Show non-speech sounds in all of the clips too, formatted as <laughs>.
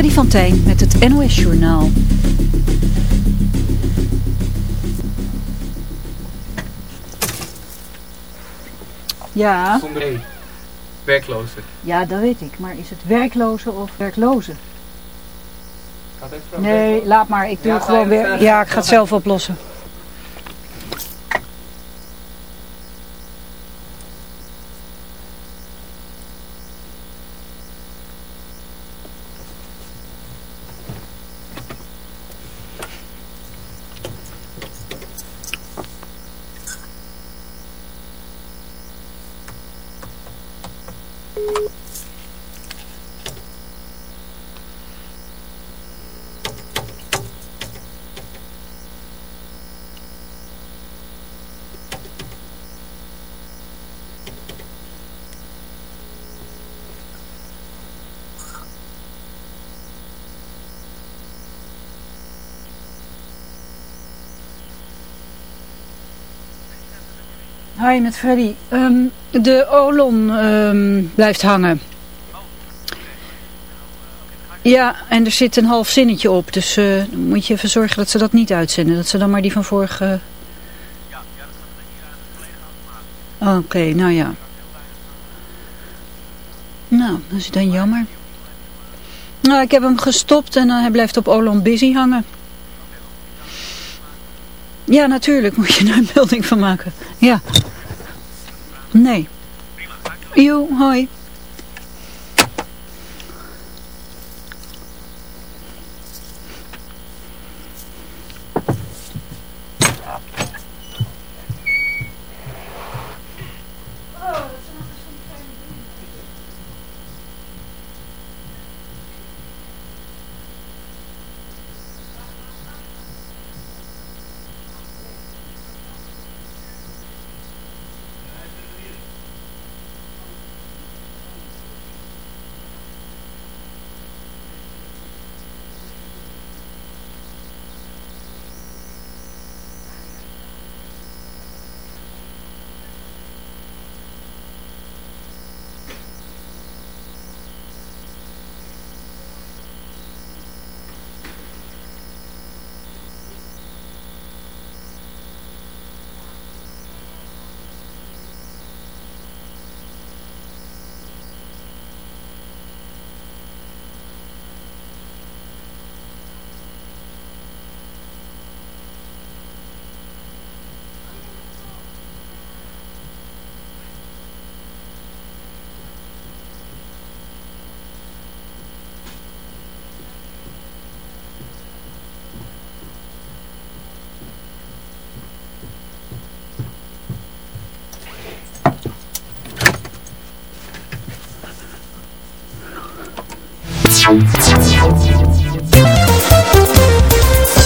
Freddy van Tijn met het NOS Journaal. Ja. Zonder E. Werkloze. Ja, dat weet ik. Maar is het werkloze of werkloze? Gaat even Nee, laat maar. Ik doe Ja, gewoon weer. Ja, ik ga het zelf oplossen. Met Freddy. Ehm, de Olon ehm, blijft hangen. Ja, en er zit een half zinnetje op. Dus eh, moet je even zorgen dat ze dat niet uitzenden. Dat ze dan maar die van vorige... Oké, nou ja. Nou, dat is dan jammer. Nou, ik heb hem gestopt en hij blijft op Olon busy hangen. Ja, natuurlijk moet je daar een <laughs> melding van maken. Ja. Nee. Jo, hoi.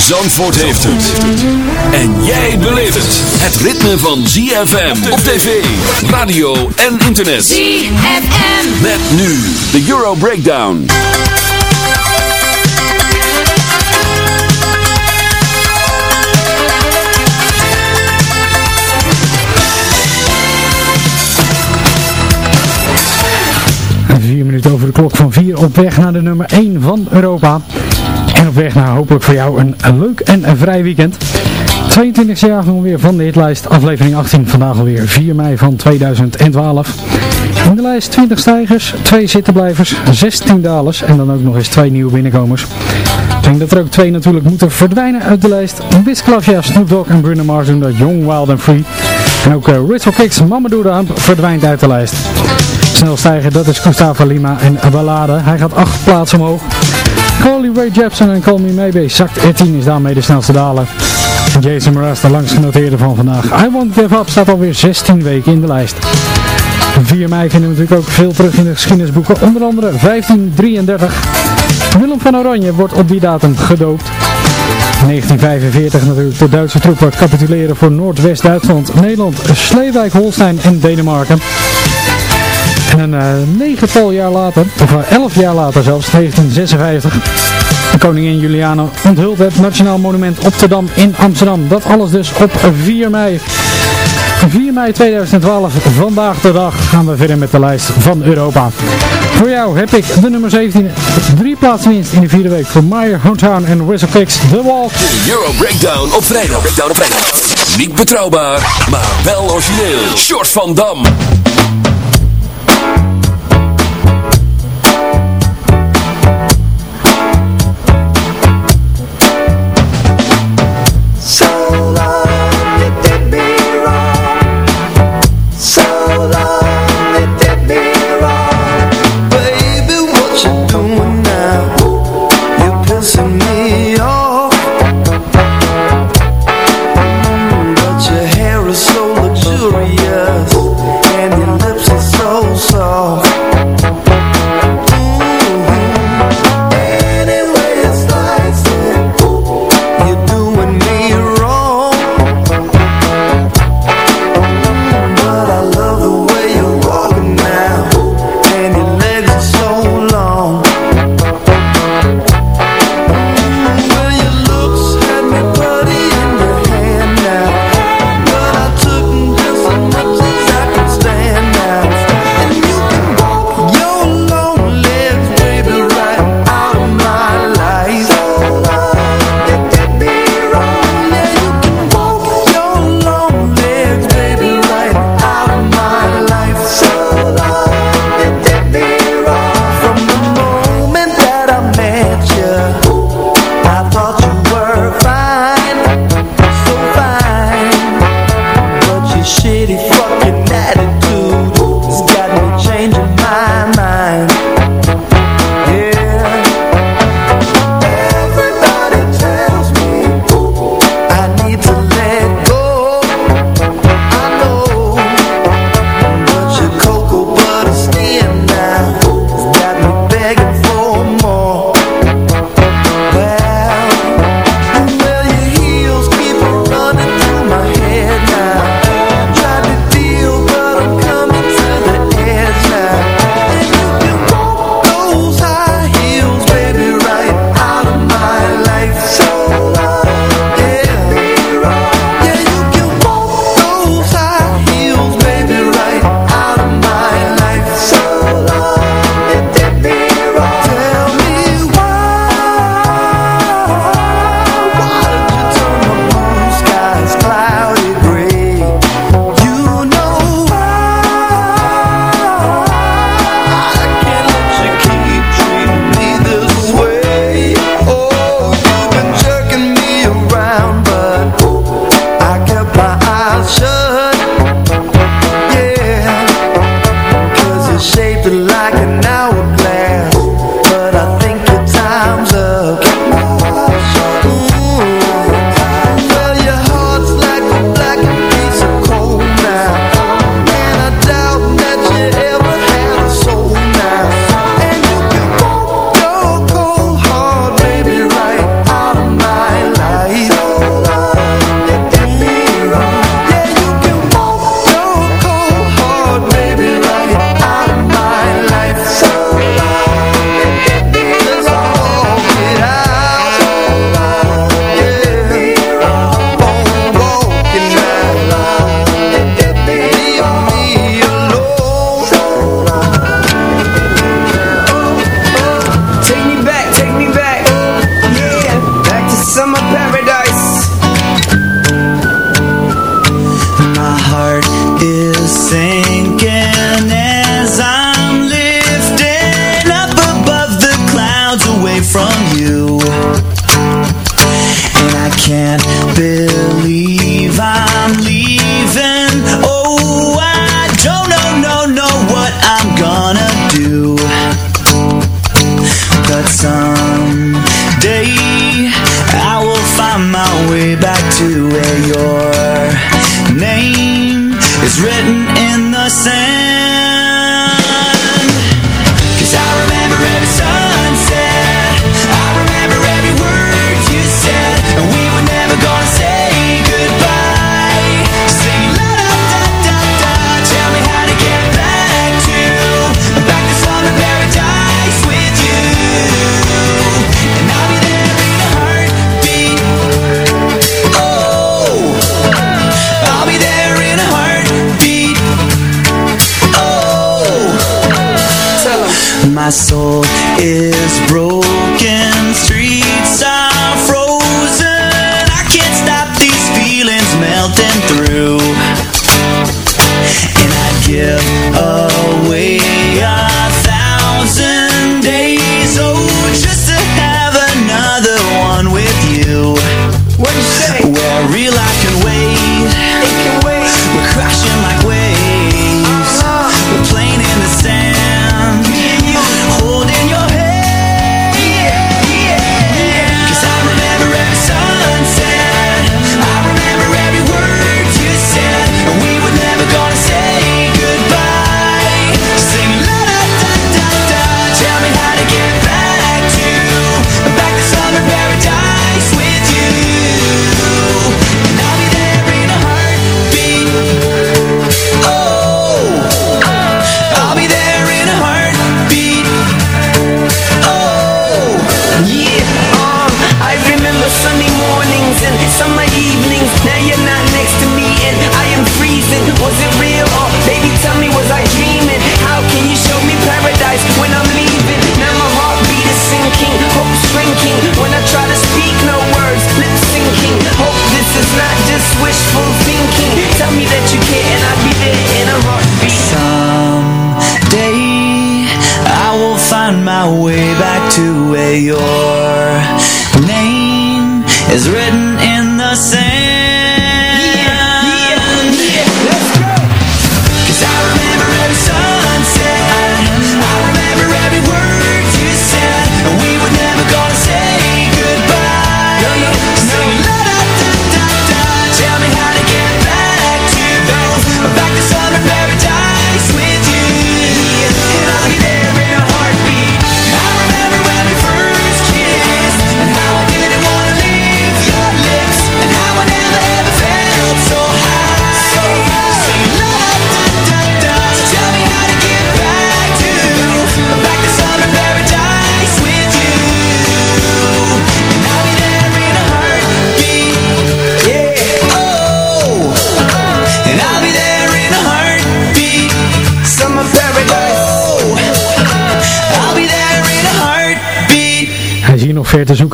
Zandvoort heeft het. En jij beleeft het. Het ritme van ZFM op tv, radio en internet. ZFM. Met nu de Euro Breakdown. Vier minuten over de klok van vier op weg naar de nummer 1 van Europa. En op weg naar hopelijk voor jou een, leuk en vrij weekend. 22e jaar weer van de hitlijst, aflevering 18, vandaag alweer 4 mei van 2012. In de lijst 20 stijgers, 2 zittenblijvers, 16 dalers en dan ook nog eens 2 nieuwe binnenkomers. Ik denk dat er ook twee natuurlijk moeten verdwijnen uit de lijst. Wiz Dogg en Bruno Mars doen dat Young, Wild and Free. En ook uh, Ritual Kicks, Mamadou de Amp verdwijnt uit de lijst. Snel stijgen, dat is Gustavo Lima en Ballade. Hij gaat 8 plaatsen omhoog. Carly Ray Jepsen en Call Me Maybe zakt 13 is daarmee de snelste daler. Jason Mraz, de genoteerde van vandaag. I Won't Give Up staat alweer 16 weken in de lijst. 4 mei vinden we natuurlijk ook veel terug in de geschiedenisboeken. Onder andere 1533. Willem van Oranje wordt op die datum gedoopt. 1945 natuurlijk de Duitse troepen capituleren voor Noordwest-Duitsland, Nederland, Sleewijk, Holstein en Denemarken. En een uh, negental jaar later, of uh, elf jaar later zelfs, 1956, de koningin Juliana onthult het Nationaal Monument op de Dam in Amsterdam. Dat alles dus op 4 mei. 4 mei 2012, vandaag de dag, gaan we verder met de lijst van Europa. Voor jou heb ik de nummer 17, drie plaatsen winst in de vierde week voor Meyer, Hometown en Whistle Kicks, The Walk. De Euro Breakdown op vrijdag. Breakdown op vrijdag. Niet betrouwbaar, maar wel origineel. Short van Dam.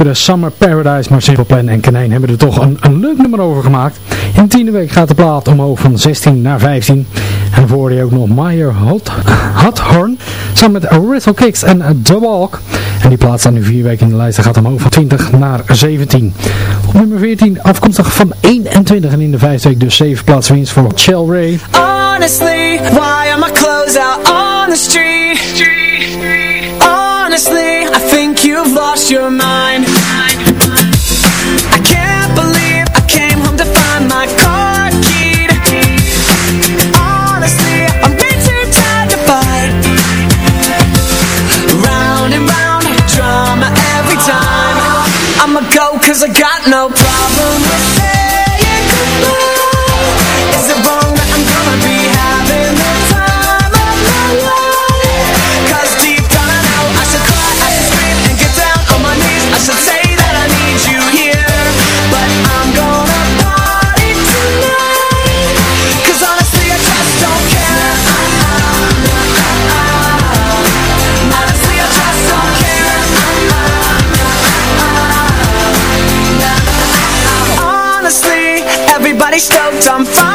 De Summer Paradise, maar Simple Plan en Kanijn hebben er toch een, een leuk nummer over gemaakt. In de tiende week gaat de plaat omhoog van 16 naar 15. En voor je ook nog Meyer Hot, Horn. samen met Rattle Kicks en The Walk. En die plaat staat nu vier weken in de lijst en gaat omhoog van 20 naar 17. Op nummer 14 afkomstig van 21 en in de vijfde week dus 7 plaats winst voor Chelray. Honestly, why are my clothes out on the street? Honestly, I think you've lost your mind. I got no problem. I'm fine.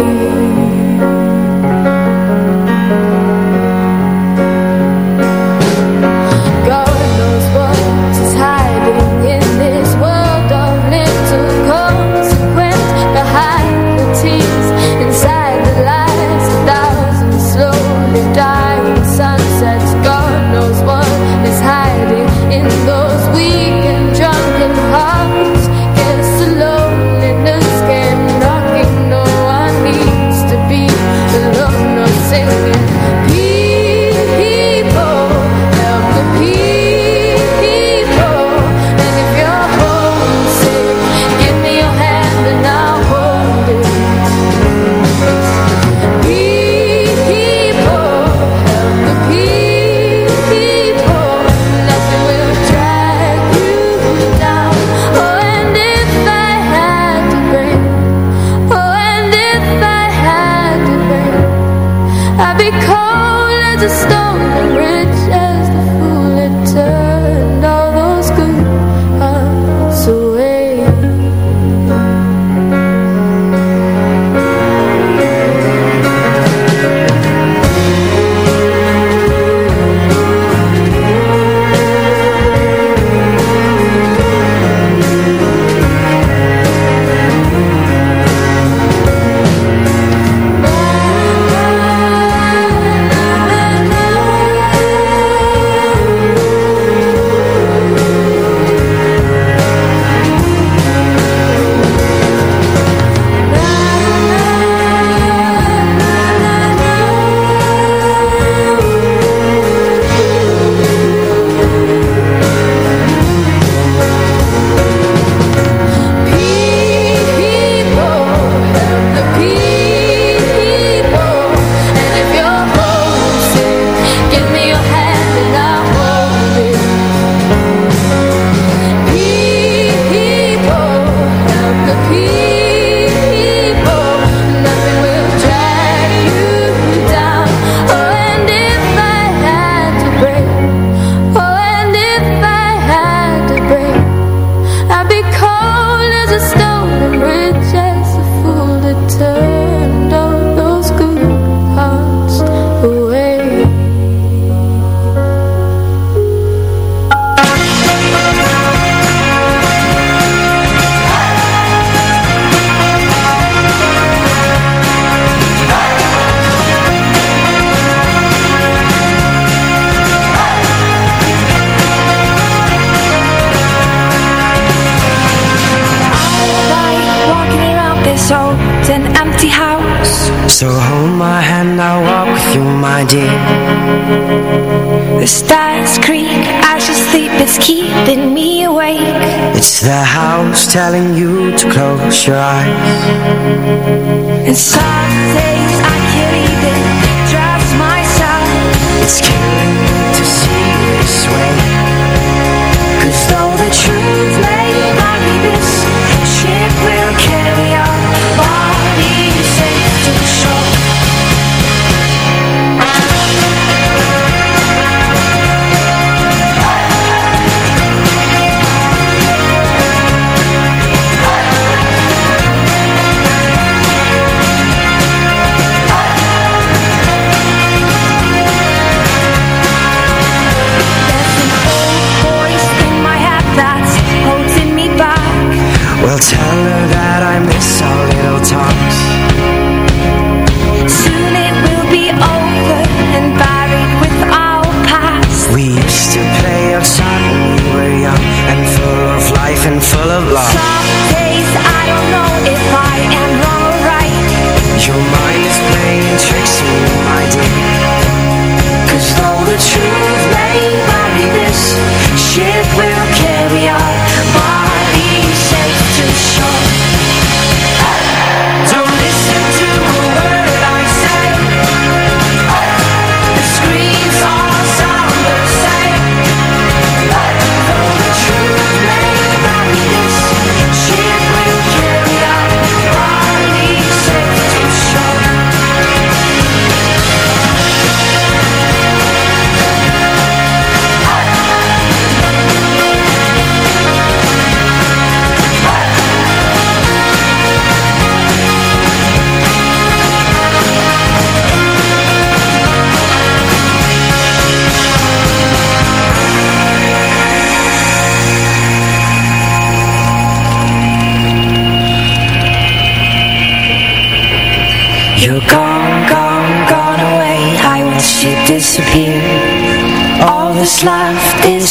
You.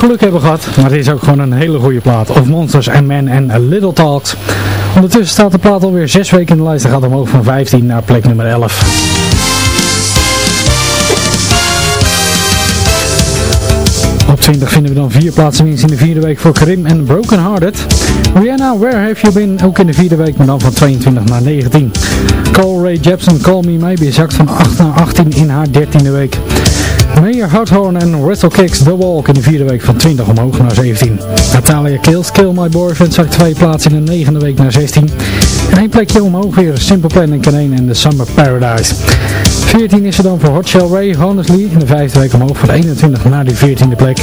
geluk hebben gehad, maar het is ook gewoon een hele goede plaat. Of Monsters and Men en A Little Talks. Ondertussen staat de plaat alweer 6 weken in de lijst en gaat omhoog van 15 naar plek nummer 11. Op 20 vinden we dan vier plaatsen in de vierde week voor Karim en Broken Hearted. Rihanna, Where Have You Been? Ook in de vierde week, maar dan van 22 naar 19. Cole Ray Jepsen, Call Me Maybe, zakt van 8 naar 18 in haar 13e week. Mayor Houthorn en Wrestle Kicks The Walk in de vierde week van 20 omhoog naar 17. Natalia Kills, Kill My Boyfriend zakt twee plaatsen in de negende week naar 16. En één plekje omhoog weer Simple Plan en Canane en The Summer Paradise. 14 is er dan voor Hot Shell Ray, Honestly in de vijfde week omhoog van 21 naar die 14e plek.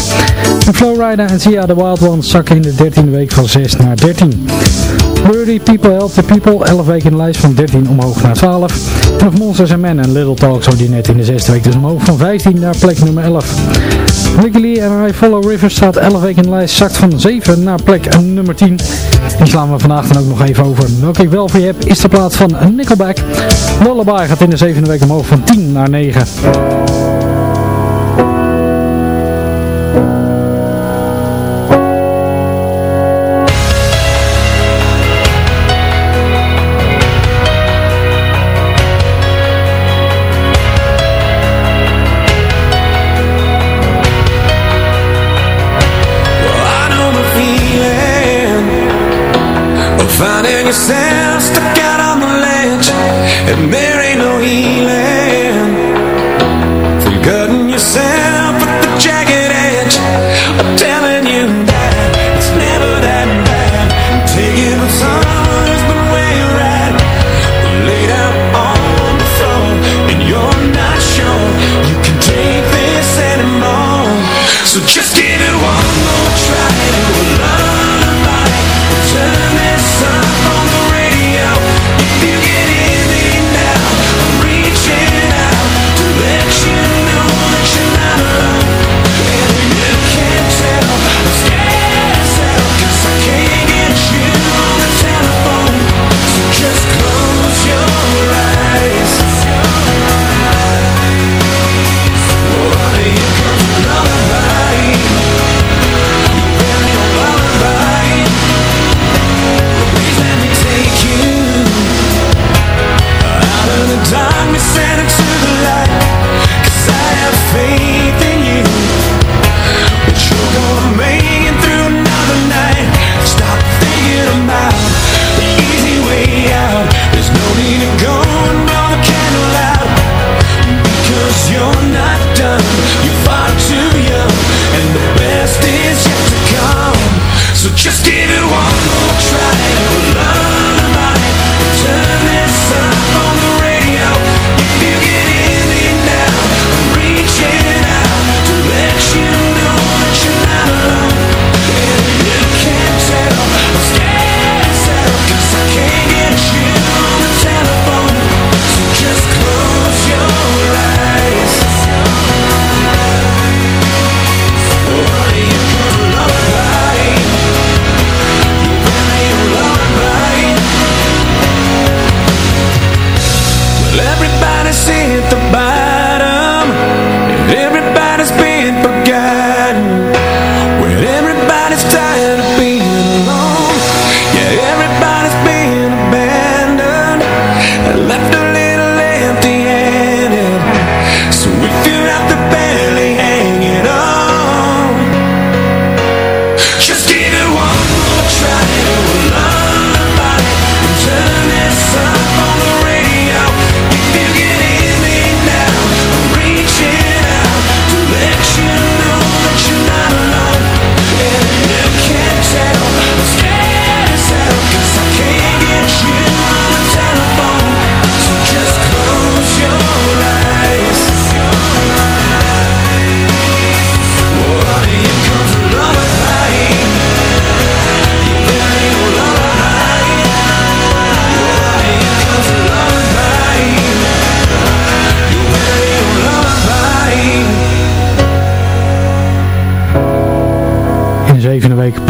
En Flowrider en Sia The Wild Ones zakken in de 13e week van 6 naar 13. Birdie, People Help the People, 11 weken in de lijst van 13 omhoog naar 12. En of Monsters and Men en Little Talk zo die net in de zesde week dus omhoog van 15 naar plek nummer 11. Nicky Lee en I Follow Rivers staat 11 weken in de lijst, zakt van 7 naar plek nummer 10. Die slaan we vandaag dan ook nog even over. Welke ik wel voor je heb is de plaats van Nickelback. Lullaby gaat in de zevende week omhoog van 10 naar 9. Darkness and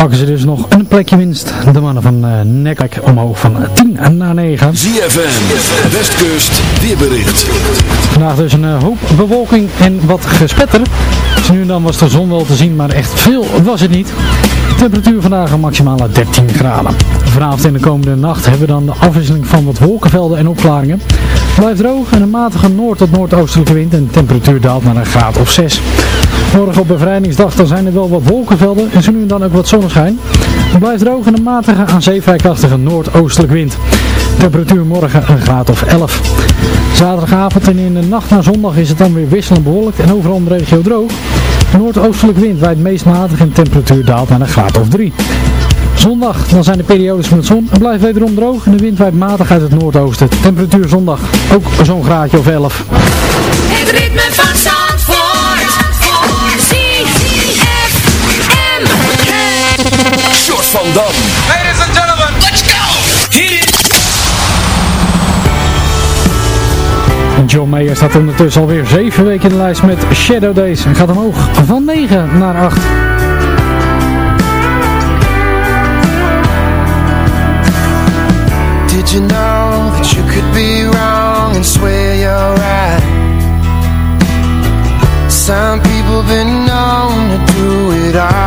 pakken ze dus nog een plekje winst. De mannen van uh, omhoog van 10 naar 9. ZFM, Westkust, weerbericht. Vandaag dus een eh, hoop bewolking en wat gespetter. Dus nu en dan was de zon wel te zien, maar echt veel was het niet. De temperatuur vandaag een maximale 13 graden. Vanavond en de komende nacht hebben we dan de afwisseling van wat wolkenvelden en opklaringen. Het blijft droog en een matige noord- tot noordoostelijke wind en de temperatuur daalt naar een graad of 6. Morgen op bevrijdingsdag dan zijn er wel wat wolkenvelden en zo nu en dan ook wat zonneschijn. Het blijft droog en een matige aan zee krachtige noordoostelijke wind. Temperatuur morgen een graad of 11. Zaterdagavond en in de nacht naar zondag is het dan weer wisselend bewolkt en overal in de regio droog. De noordoostelijke wind waait meest matig en temperatuur daalt naar een graad of 3. Zondag, dan zijn de periodes met zon. Het blijft wederom droog en de wind waait matig uit het noordoosten. Temperatuur zondag ook zo'n graadje of 11. Het ritme van Zandvoort. Short van Dam. Ladies and gentlemen, let's go! Hit it. John Mayer staat ondertussen alweer 7 weken in de lijst met Shadow Days en gaat omhoog van 9 naar 8. Did you know that you could be wrong and swear you're right? Some people been known to do it all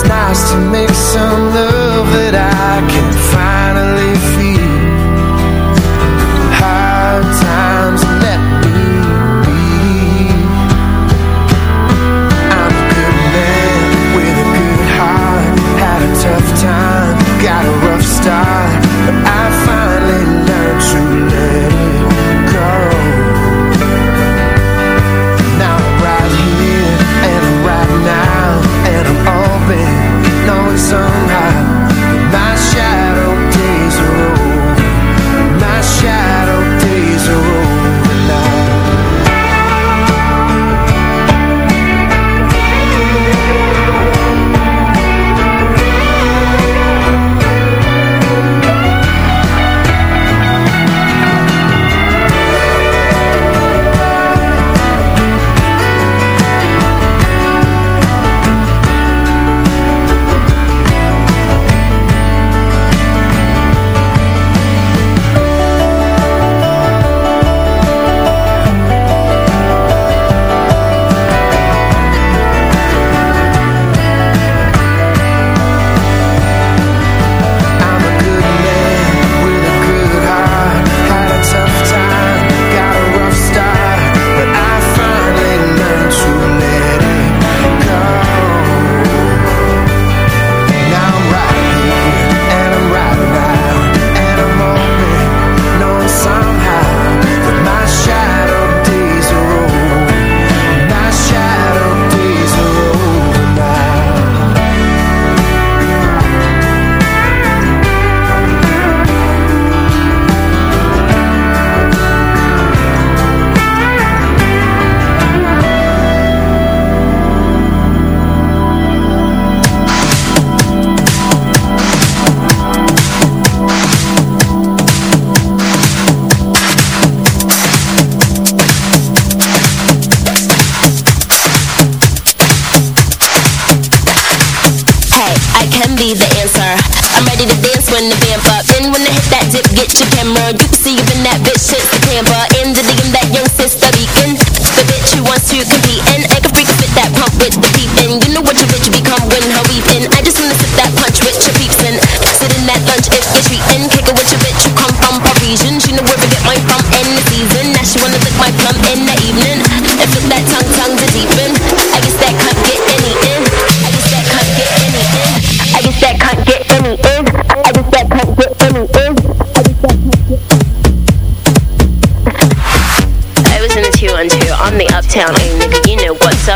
it's nice to make some love that I can somehow plum in the evening. I guess that can't get any in. I guess that can't get any in. I guess that can't get any in. I guess that can't get any in. I was in the 212, I'm the uptown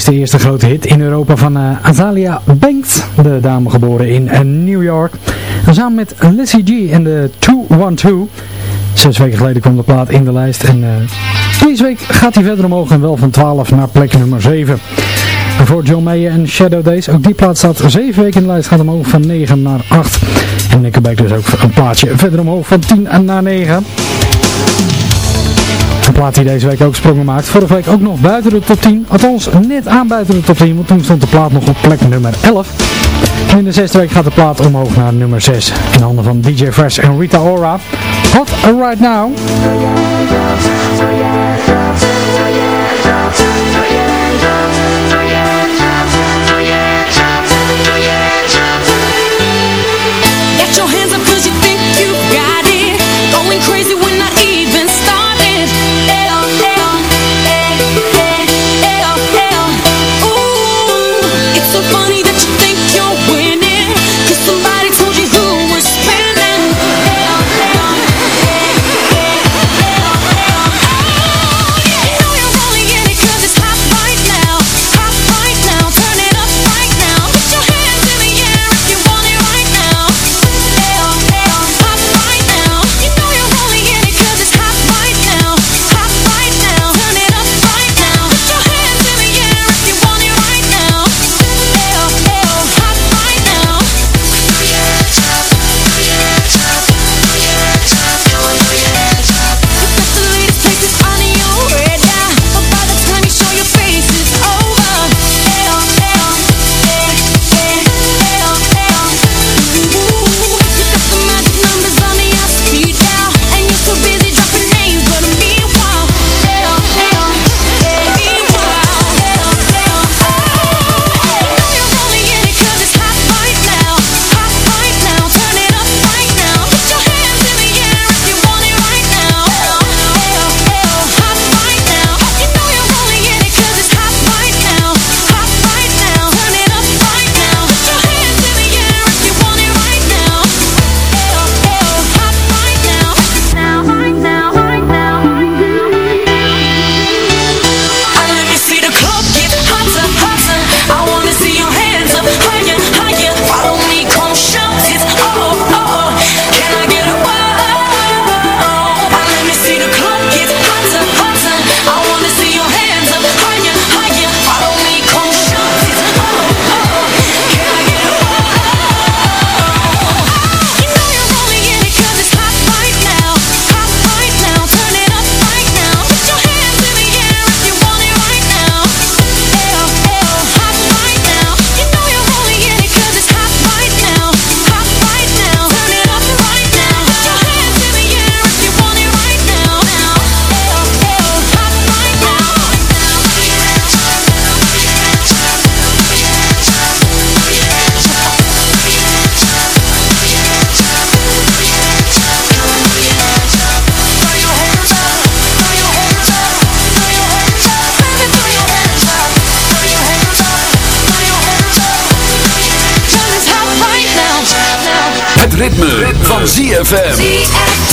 is de eerste grote hit in Europa van eh, uh, Azalia Banks, de dame geboren in eh, New York. En samen met Lizzie G en de 212. Zes weken geleden kwam de plaat in de lijst en eh, deze week gaat hij verder omhoog en wel van 12 naar plek nummer 7. Voor John Mayer en Shadow Days, ook die plaat staat 7 weken in de lijst, gaat omhoog van 9 naar 8. En Nickelback dus ook een plaatje verder omhoog van 10 naar 9 plaat die deze week ook sprongen maakt. Vorige week ook nog buiten de top 10. Althans, net aan buiten de top 10, want toen stond de plaat nog op plek nummer 11. In de zesde week gaat de plaat omhoog naar nummer 6. In handen van DJ Fresh en Rita Ora. Hot Right Now. funny. ritme, van ZFM.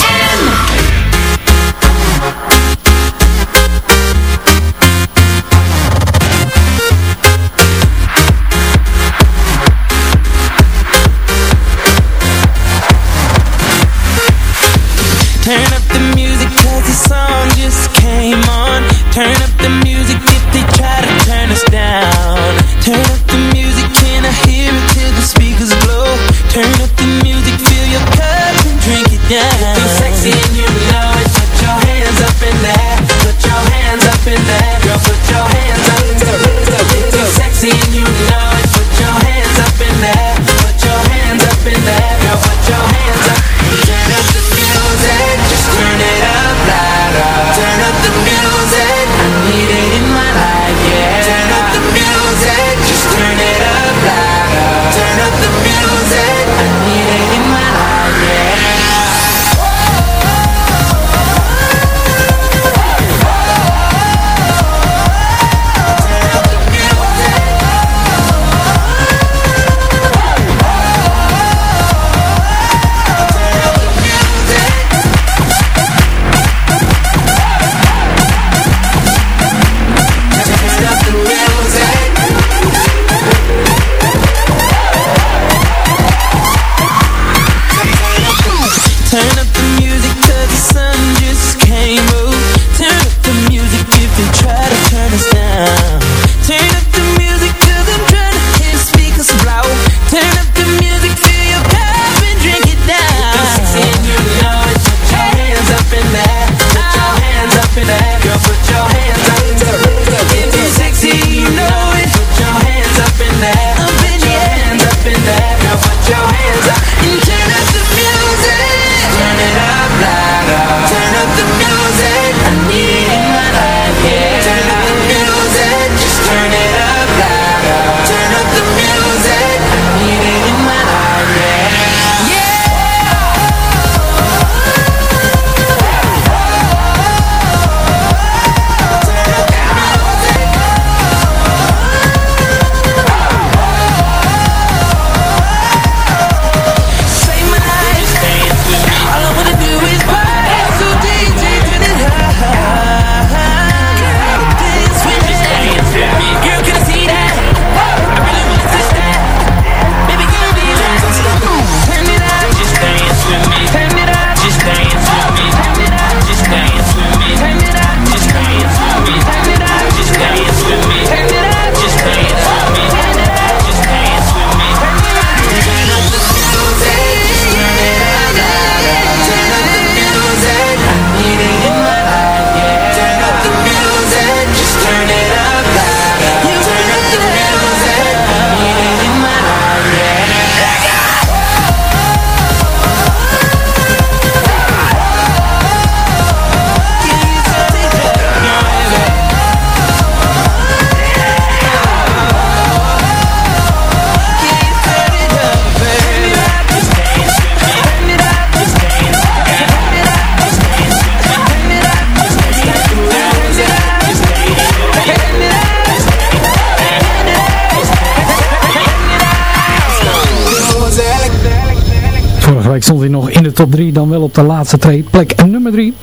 De top 3, dan wel op de laatste plek nummer 3.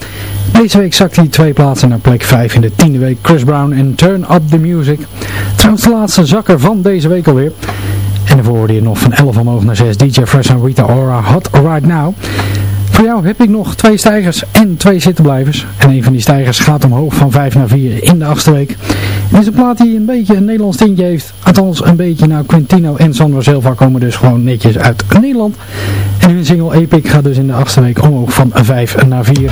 Deze week zakt hij twee plaatsen naar plek 5 in de tiende week. Chris Brown en Turn Up The Music. Trouwens de laatste zakker van deze week alweer. En daarvoor hoorde je nog van 11 omhoog naar 6 DJ Fresh en Rita Ora Hot Right Now. Voor jou heb ik nog twee stijgers en twee zittenblijvers. En een van die stijgers gaat omhoog van 5 naar 4 in de achtste week. Het is een plaat die een beetje een Nederlands tintje heeft. Althans een beetje. Nou, Quintino en Sandro Silva komen dus gewoon netjes uit Nederland. En hun single Epic gaat dus in de achtste week omhoog van 5 naar 4.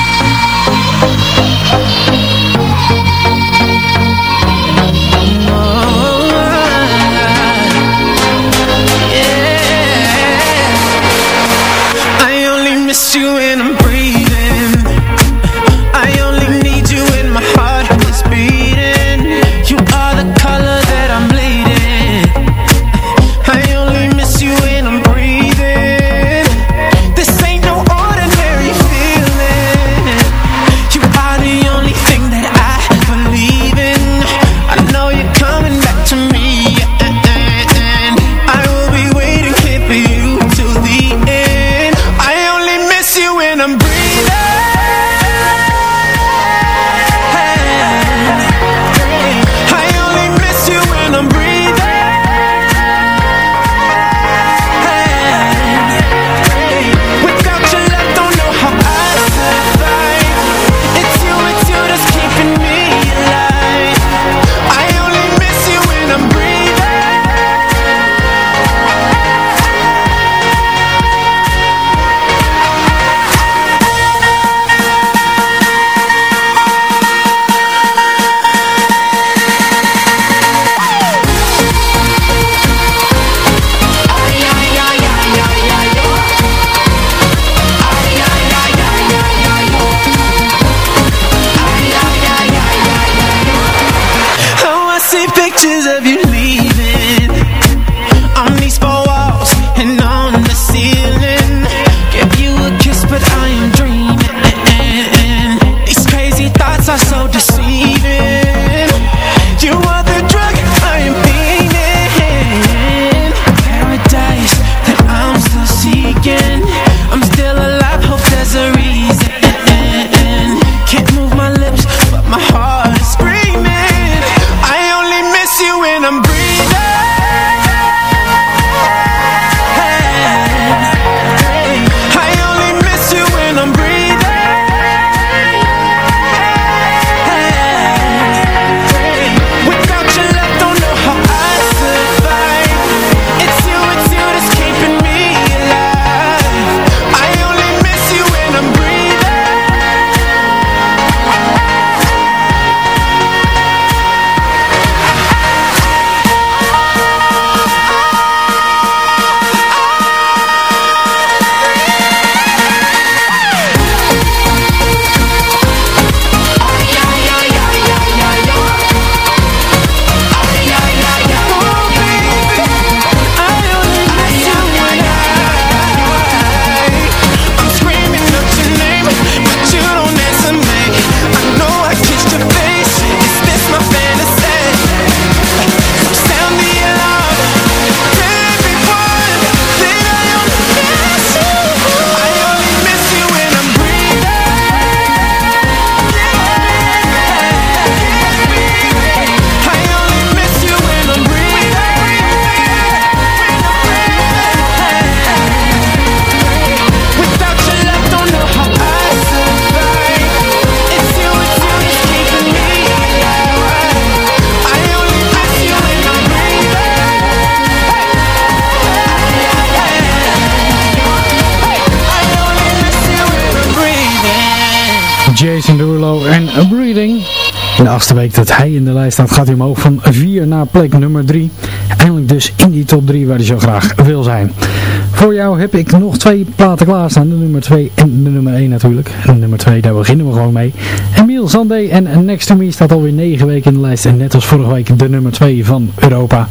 Derulo en A Breathing. In de achtste week dat hij in de lijst staat gaat hij omhoog van 4 naar plek nummer 3. Eindelijk dus in die top 3 waar hij zo graag wil zijn. Voor jou heb ik nog twee platen klaarstaan. De nummer 2 en de nummer 1 natuurlijk. En de nummer 2, daar beginnen we gewoon mee. Emile Sandé en Next To Me staat alweer 9 weken in de lijst. En net als vorige week de nummer 2 van Europa.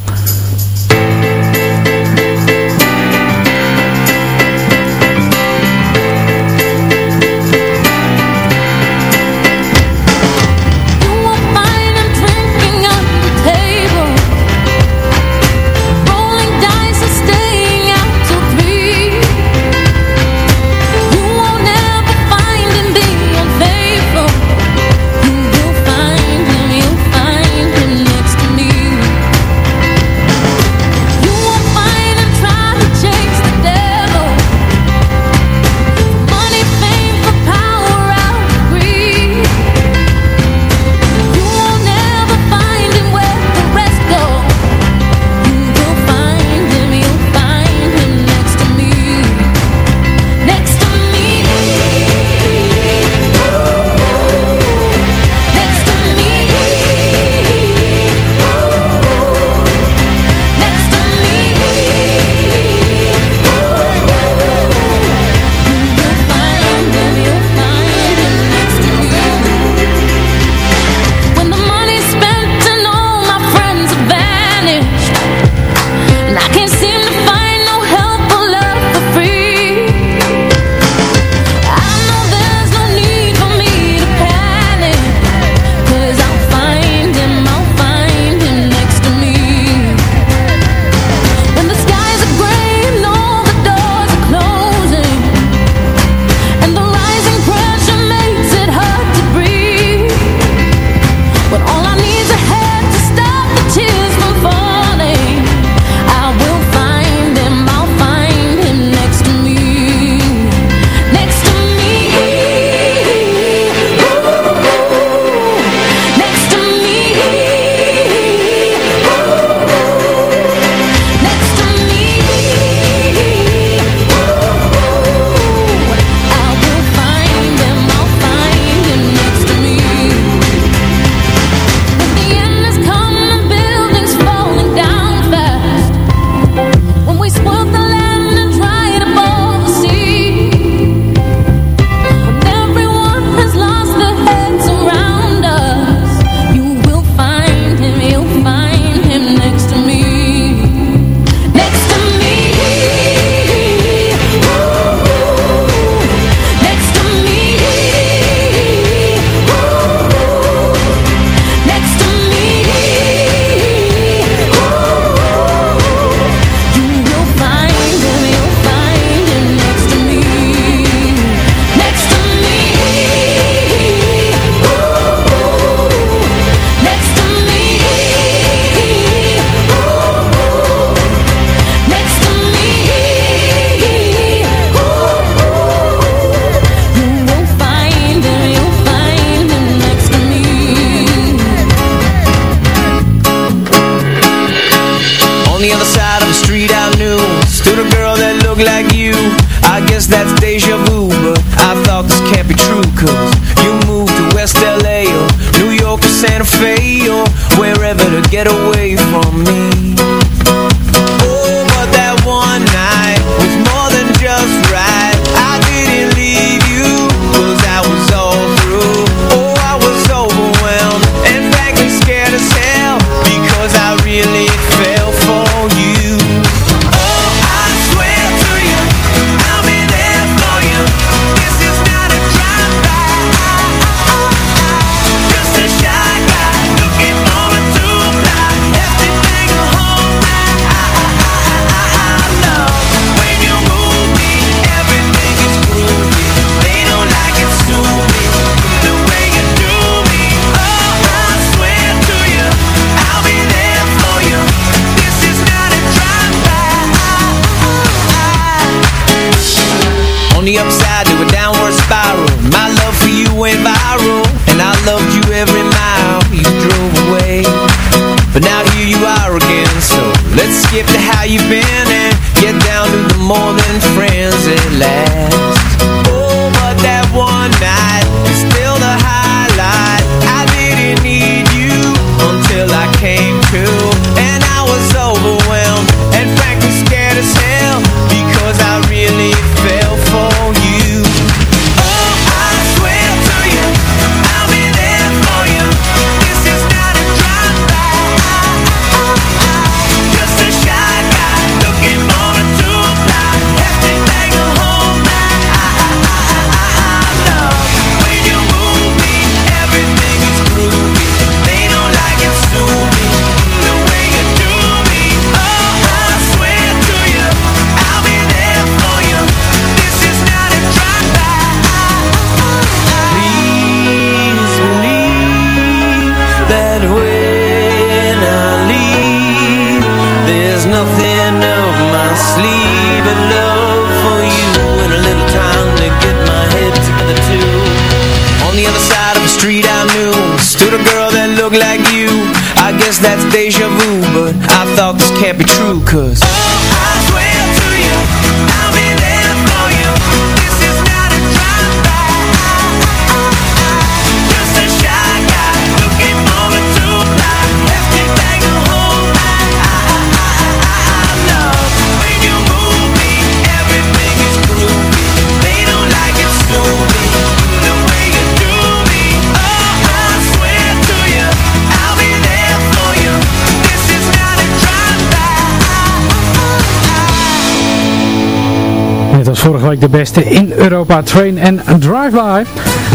ik de beste in Europa. Train en Drive By.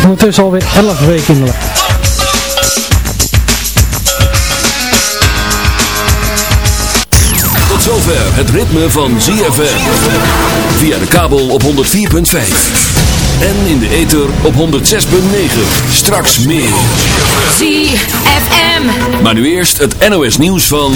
Ondertussen alweer 11 weken in Tot zover het ritme van ZFM. Via de kabel op 104.5. En in de ether op 106.9. Straks meer. ZFM. Maar nu eerst het NOS nieuws van...